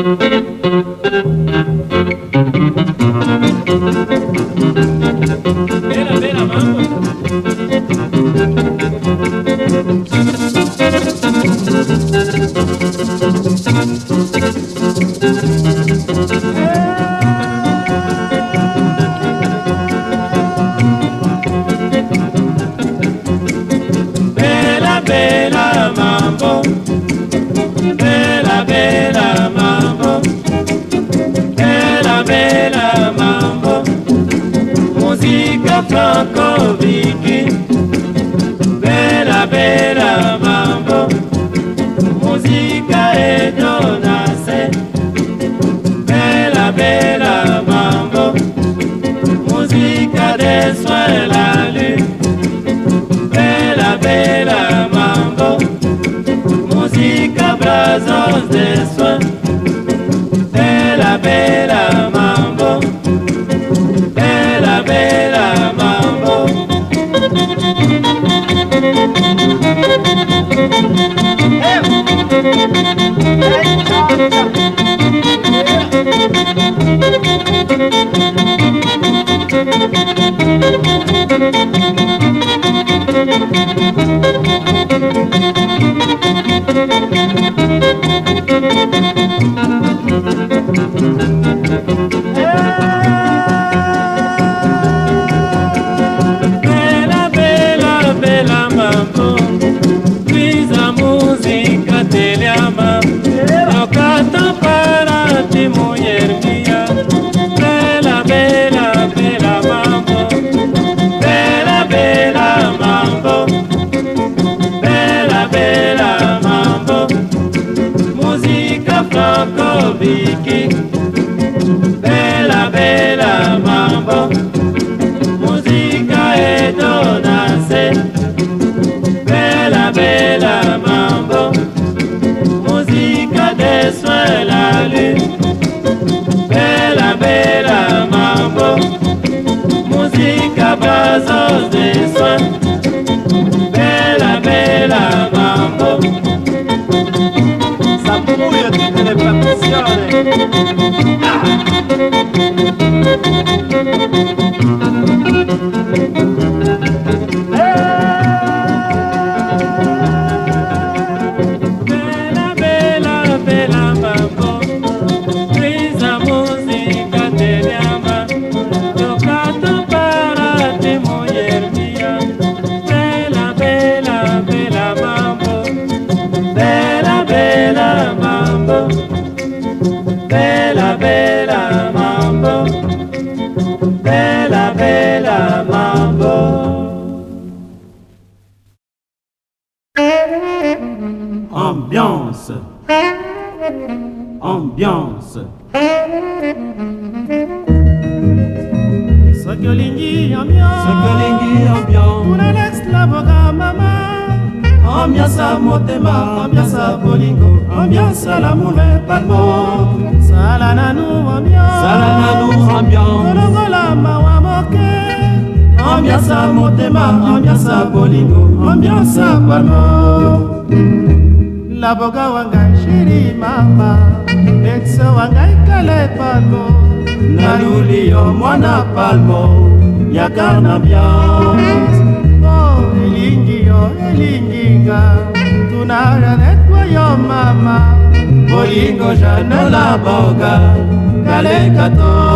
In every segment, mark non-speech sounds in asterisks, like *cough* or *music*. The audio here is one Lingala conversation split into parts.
Thank you. ambiance à motema ambiance à bolingo ambiance à l'amour et palmo sala nanu ambiance sala nanu ambiance kolongola mawa moke ambiance à motema ambiance à bolingo ambiance à palmo laboka wanga shiri mama exo wanga ikale palmo naluli yo mwana palmo yaka na ambiance oh elingi yo elingi na tuna janet yo mama bolingo jana la boga kaleka kato.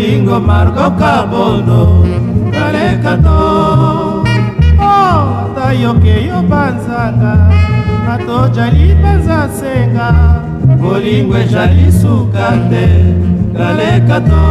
bolingo margo kabono kaleka to ata oh, yokeyo banzaka ato jali banza nsenga bolingo ezali suka te kaleka to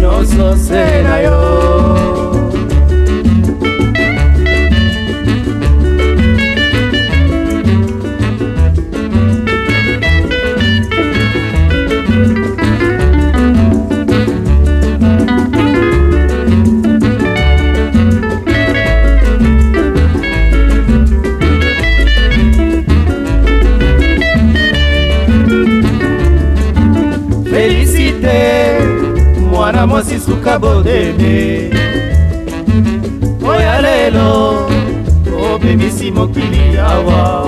nyonso se na yo na mwasi suka bodene oya lelo obebisi mokili awa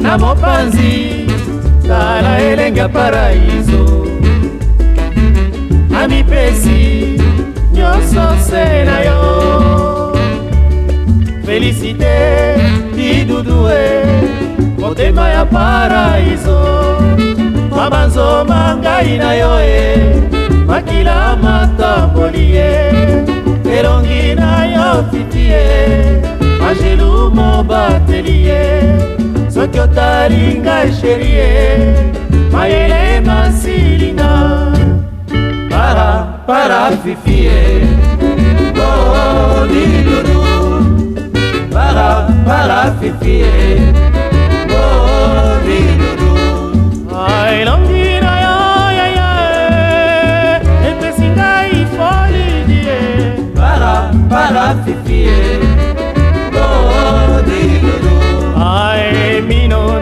na mopanzi tala elenge ya paraiso amipesi nyonso se na yo felisite didudue motema ya paraiso mabanzoma ngai na yo e eh. makila matamboli ye elongi na yo fiti ye angelu mobateli ye soki otali ngai sheri ye mayele masilinga para para fifi ye oh, didudu para para fifi ye di pie god di lulu i mino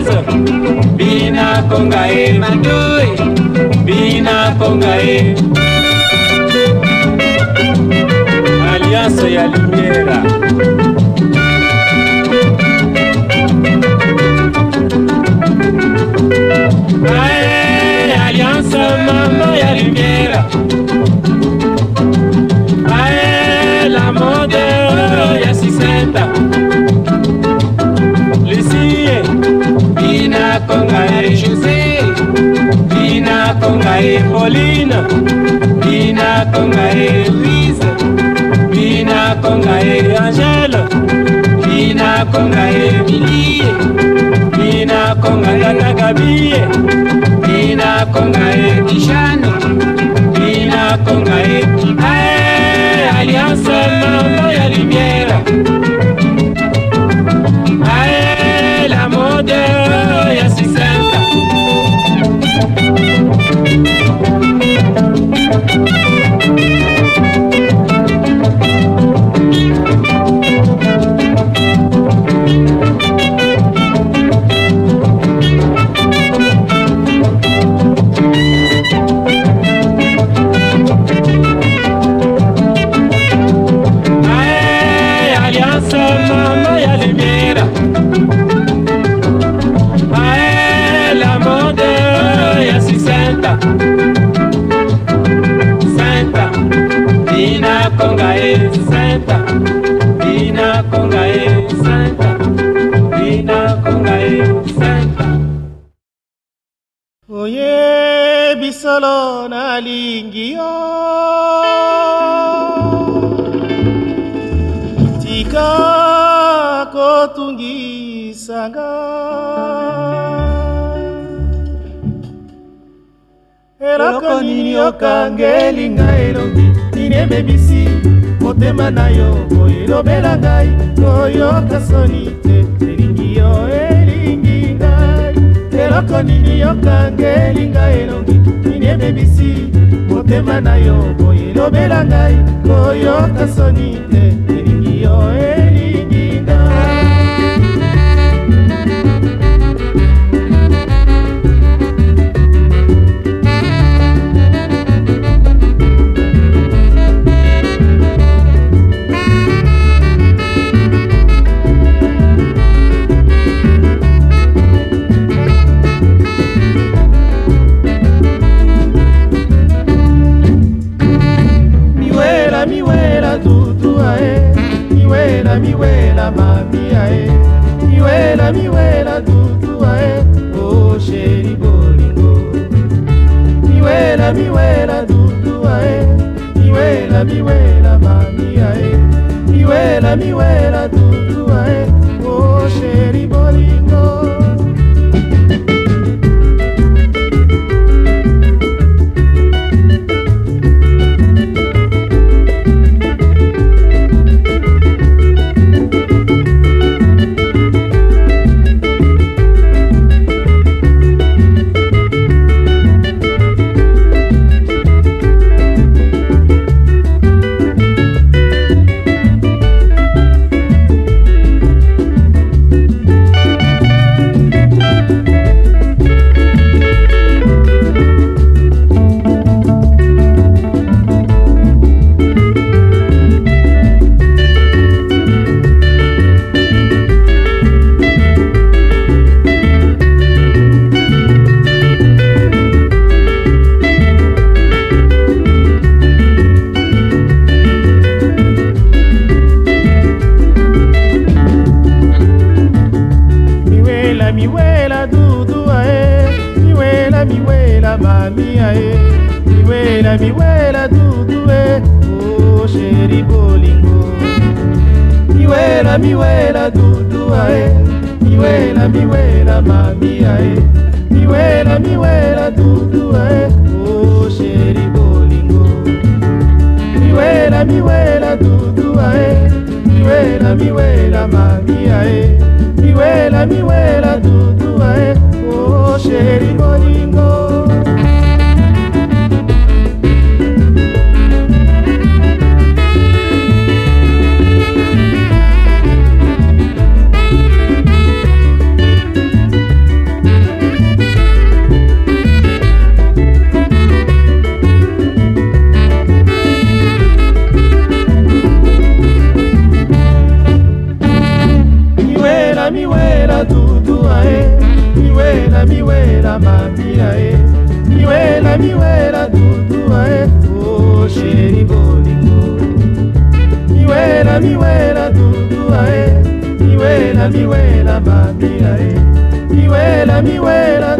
mwanzo binakonga ye matoi binakonga ye alianse ya lumiere nakonga ye josé binakonga ye pauline binakonga ye luise binakonga ye angele binakonga ye milie binakonga yangagabiye binakonga ye kishano binakonga ye alliance mambo ya lumière ambalo naliingia tikakotungisanga eloko nini okangeli ngai elongi nini ememisi motema na yo oyo elobela ngai koyoka soni te elingi yo e eloko nini yokanga elinga elongi nini ebebisi motema na yo boye elobela ngai koyoka soni te elingi yo e miwela mamia e miwela miwela tutua e o oh, sheri bolingo miwela miwela tutua e miwela miwela mamia e miwela miwela tutua e o oh, sheri miwela mabila e eh. miwela miwela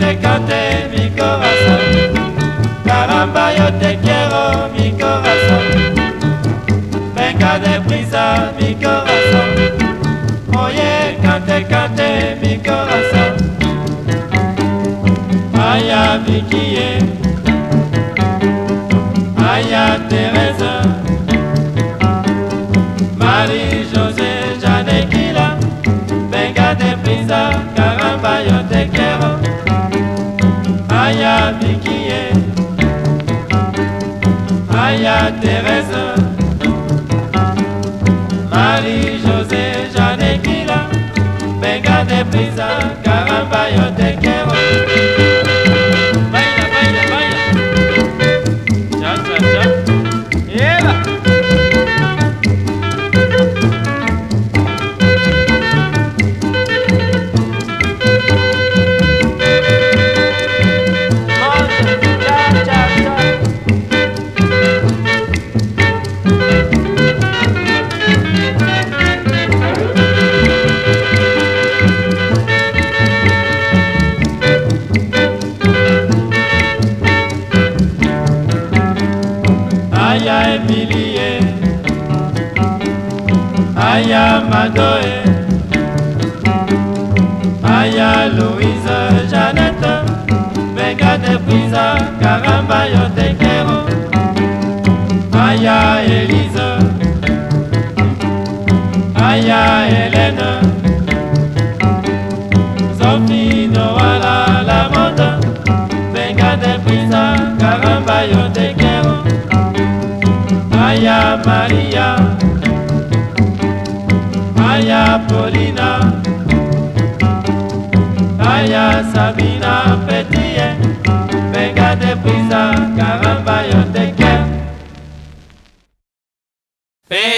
Te cante mi corazón Caramba yo te quiero mi corazón Venga deprisa mi corazón oh, yeah. Abayote.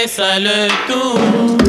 ça le tout.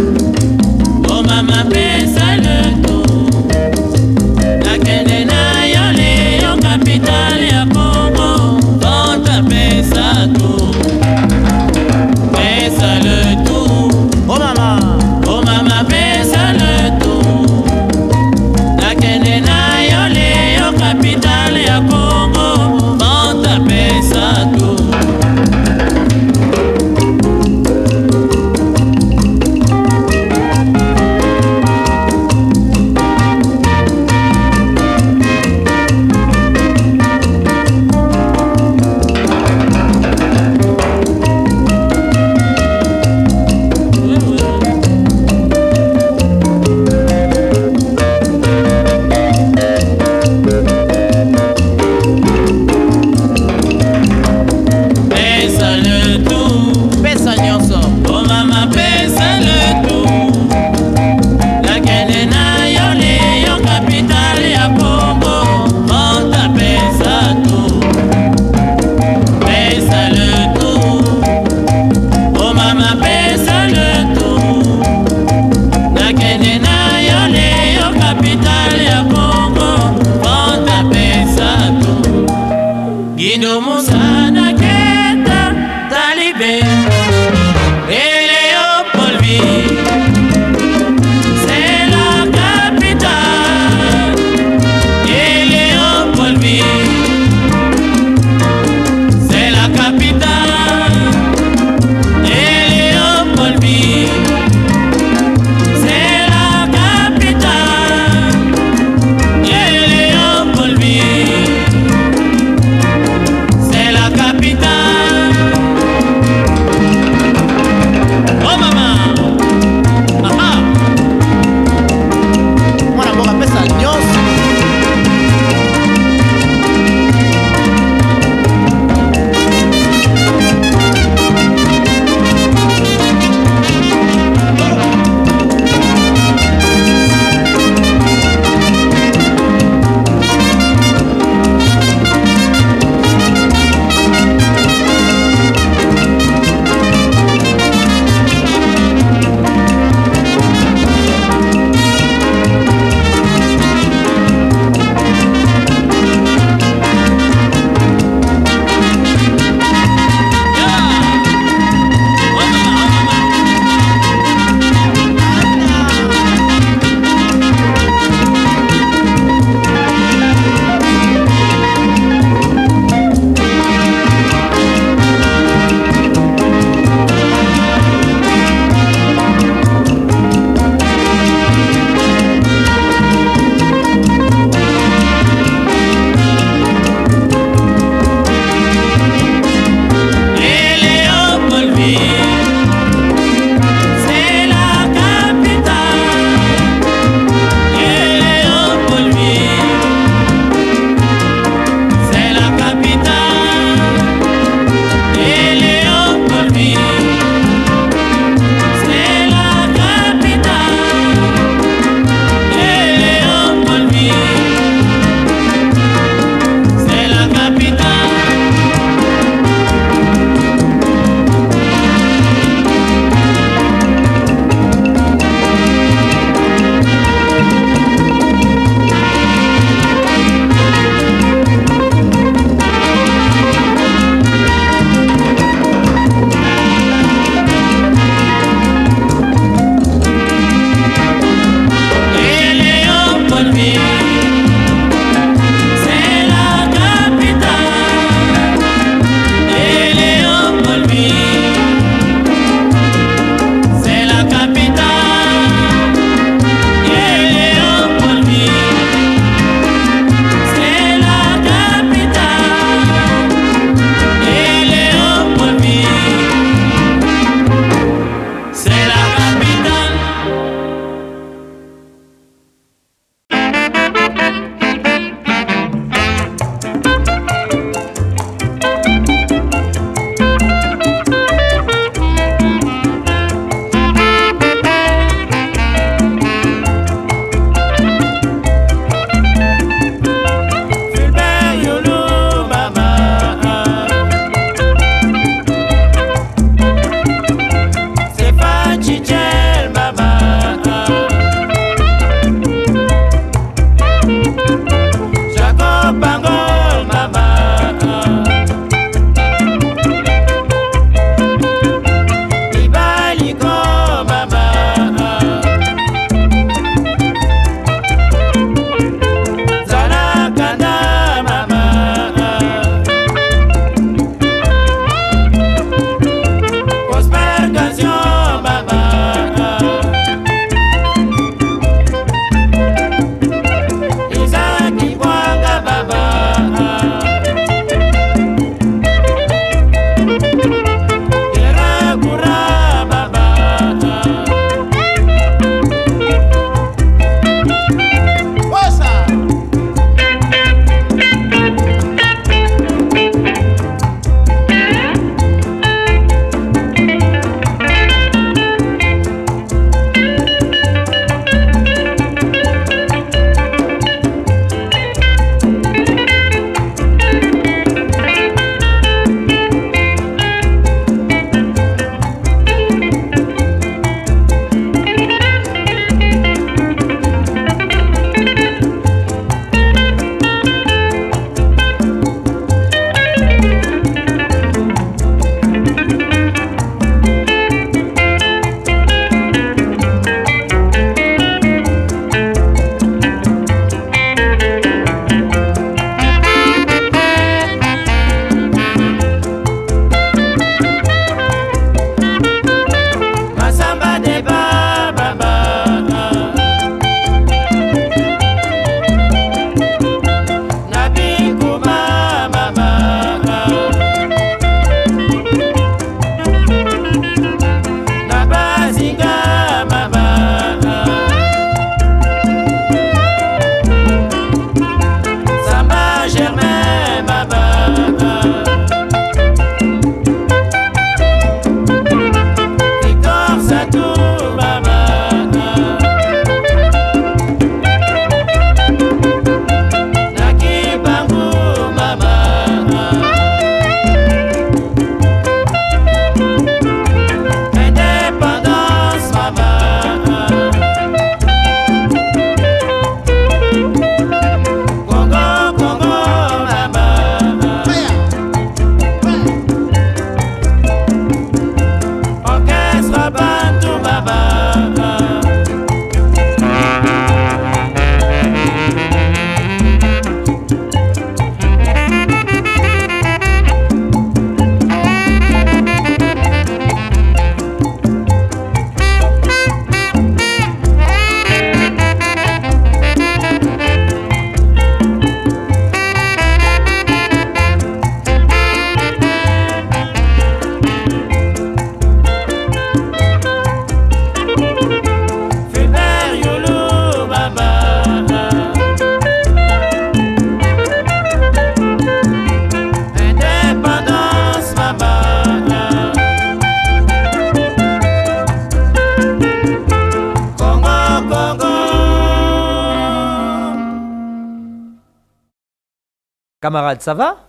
Camarade, ça va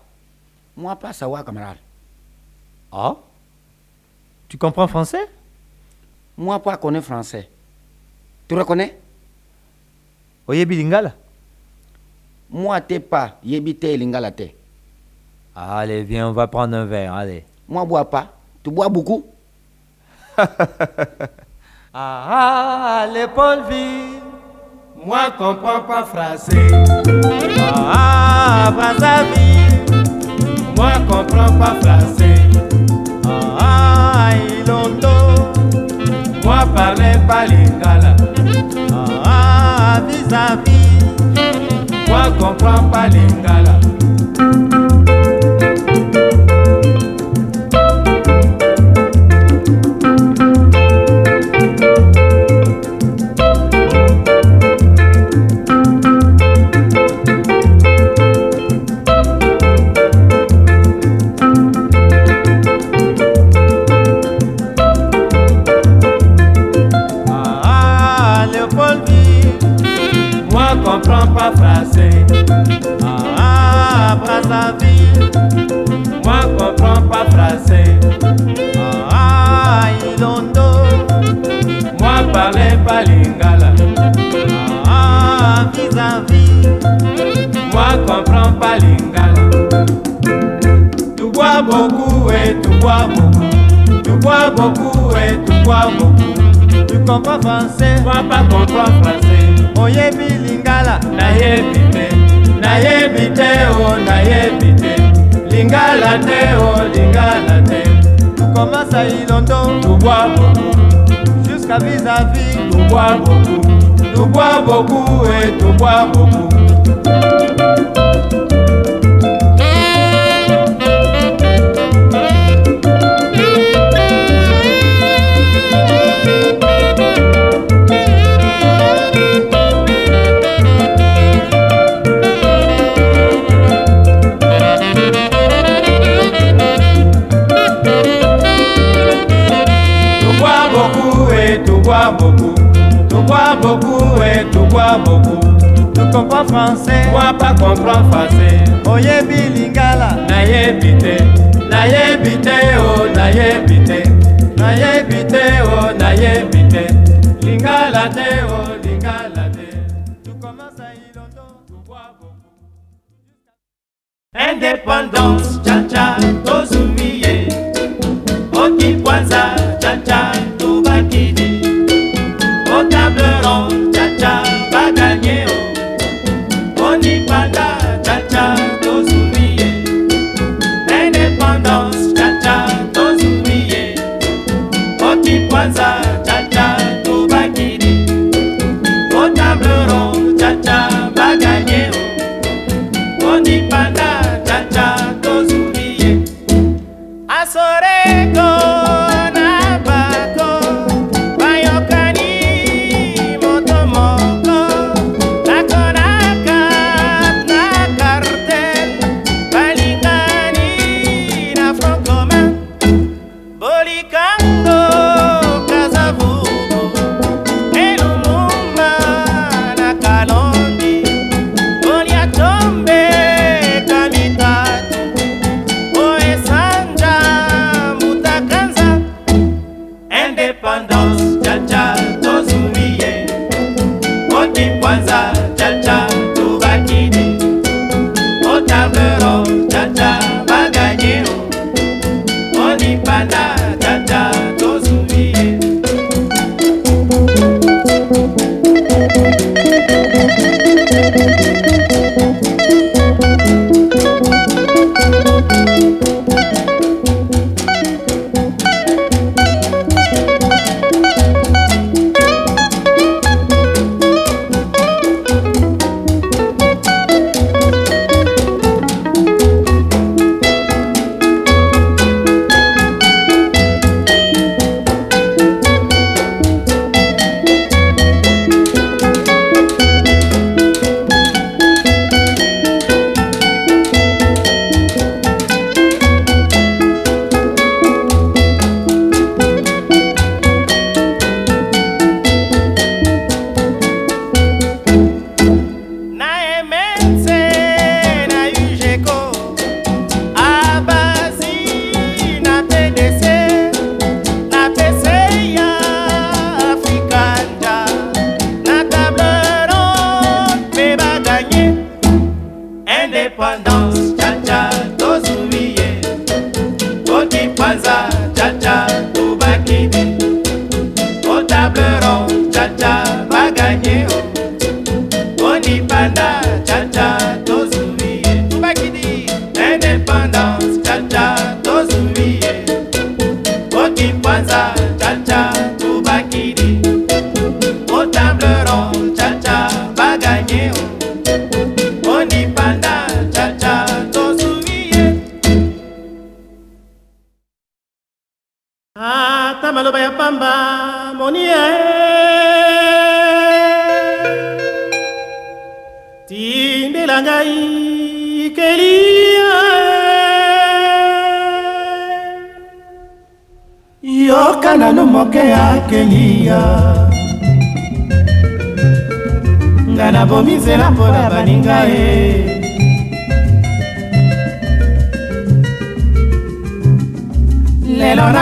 Moi, pas ça va, camarade. Ah Tu comprends français Moi, pas connais français. Tu reconnais Oye oh, Moi, t'es pas. Yebi t'es Lingala Allez, viens, on va prendre un verre, allez. Moi, bois pas. Tu bois beaucoup *laughs* ah, ah, les vive Moi, comprends pas français. Ah, ah, Brazzaville. Moi, comprends pas français. Ah, ah Ilondo. Moi, parlais pas lingala. Ah, ah vis-à-vis. -vis. Moi, comprends pas lingala. français ah, vie ah, ah, moi comprends pas français ah, ah, ilondo, moi parler pas lingala, ah, vis-à-vis, moi comprends pas lingala. Tu bois beaucoup et tu bois beaucoup, tu bois beaucoup et tu bois beaucoup, tu comprends français, moi pas comprends français. oyebi lingala nayebi te nayebi te o oh, nayebi te lingala te o oh, lingala te tukomasa ilondo tubwa boku juska vis-a-vis tubwa boku tubwa boku e eh, tubwa boku boku etukwa eh, boku tokopa francais wapa comprend francais oyebi lingala nayebi te nayebi te o oh, nayebi te nayebi te o oh, nayebi te lingala te o oh, lingala te tukomasa ilondo tukwa boku indépendance chacha tozumiye okipwanza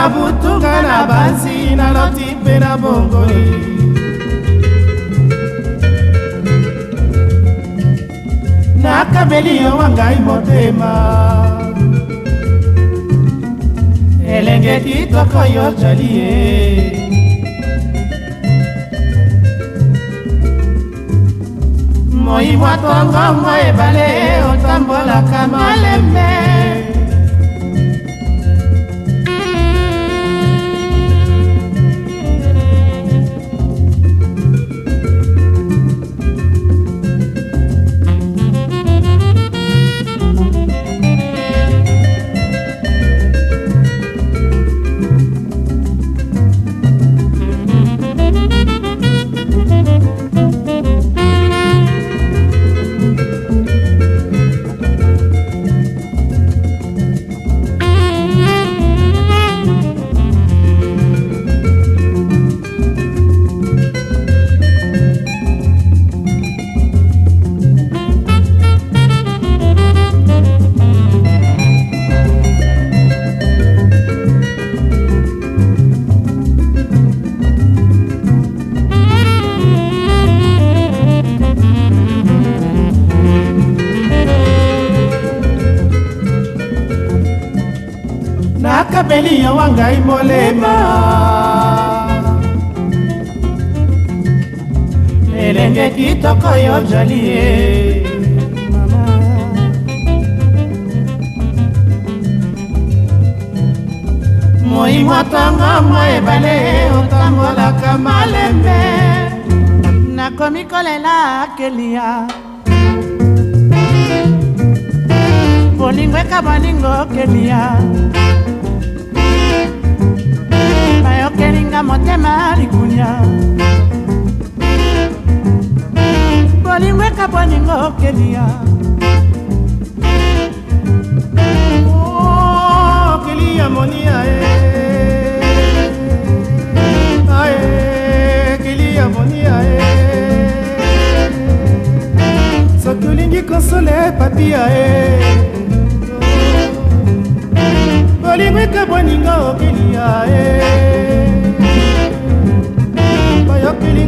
na butunga na basi naloti mpe na bongoli nakameli yo wa ngai motema elenge kitoko yo jali ye moi mwa tongo mwa ebale otambolaka malembe ezali yawa ngai molema elenge kitoko yo jali ye moimwatanga mwa ebale otangolaka malembe nakomi kolela kelia bolingo eka bolingo kelia bakelinga motema likunya bolingo ekabwaninga okelia oh, okeli ya monia ekeli ya monia soki olingi konsole papia e bolingo ekabwaninga okelia e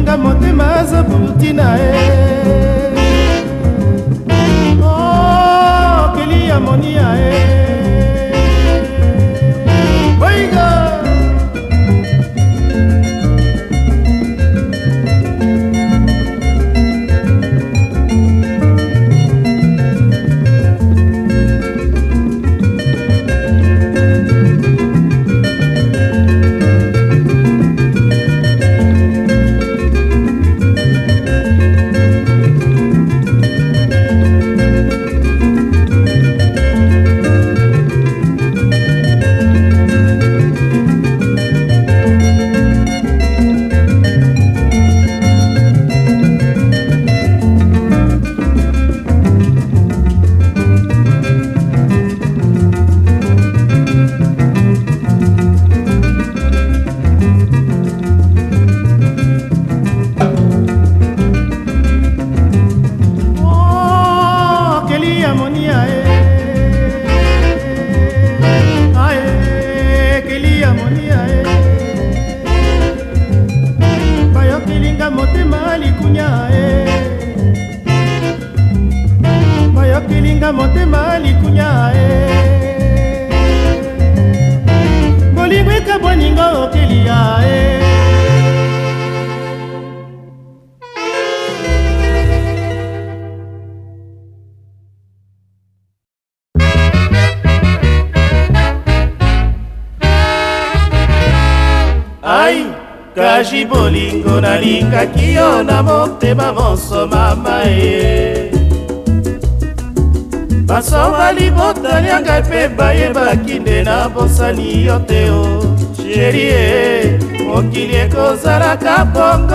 nga motema aza burtina ye okeli oh, ya monia ye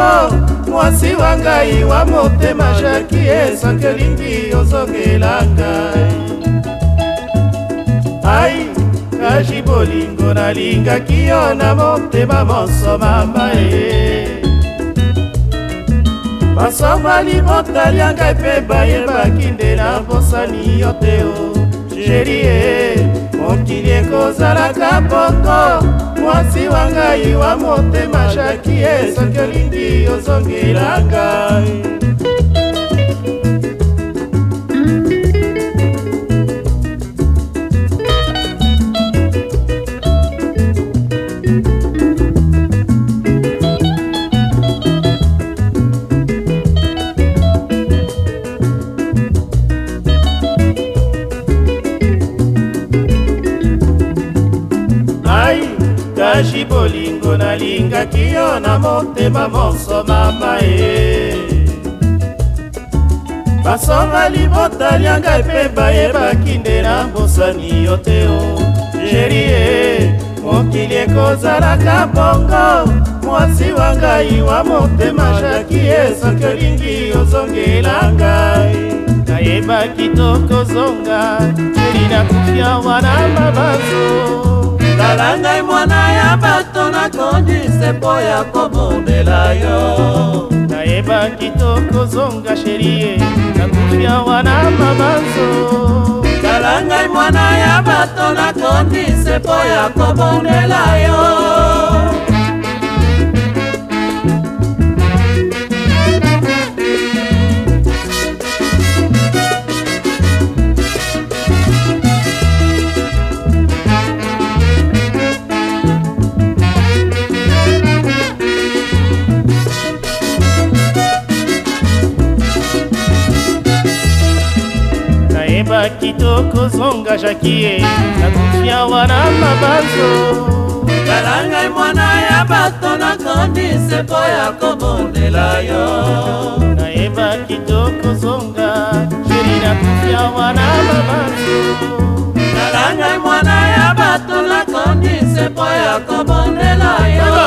bongo mwasi wa ngai wa motema jaki esanke lingi ozongela ngai ai kasi bolingo nalingaki yo na motema monso mama e basomali motalia ngai mpe bayebaki nde na mposani yo te o jeri e eh, mokili ekozalaka bongo mwasi wa ngai wa motema jaki esoki olingi ozongela ngai oyo nalingaki yo na motema monso mama e basonga libota lianga mpe bayebaki nde na mbosani yo te o sheri e mokili ekozalaka bongo mwasi wa ngai wa motema jaki ye soki olingi ozongela ngai nayeba kitoko zonga eli nakufia wana mabazo tala ngai mwana ya ba nakondise mpo ya kobondela yo nayebaki tokozonga sherie nakufi awa na mabanzo tala ngai mwana ya bato nakondise mpo ya kobondela yo tokozonga jakie nakutia wana mabanzo kala ngai mwana ya bato nakondi nseko ya kobondela yo nayebaki tokozonga sheri nakutia wana mabanzo kala ngai mwana ya bato nakondi nseko ya kobondela yo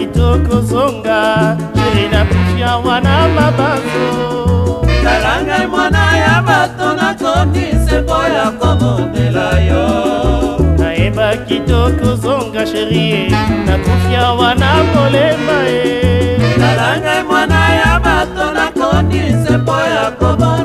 soki tokozonga sheri eh, nakufi awa na mabanzo talangai mwana ya bato nakomi sembo ya komondela yo nayebaki tokozonga sheri nakufi awa na molema ye eh. talangai mwana ya bato nakomi sembo ya komondela